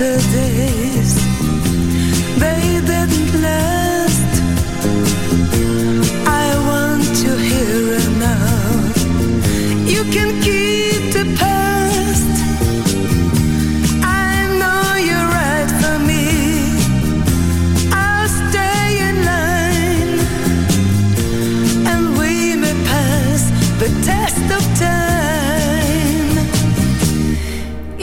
yesterdays they didn't last.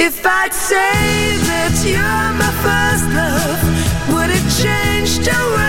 I'd say that you're my first love, would it change the way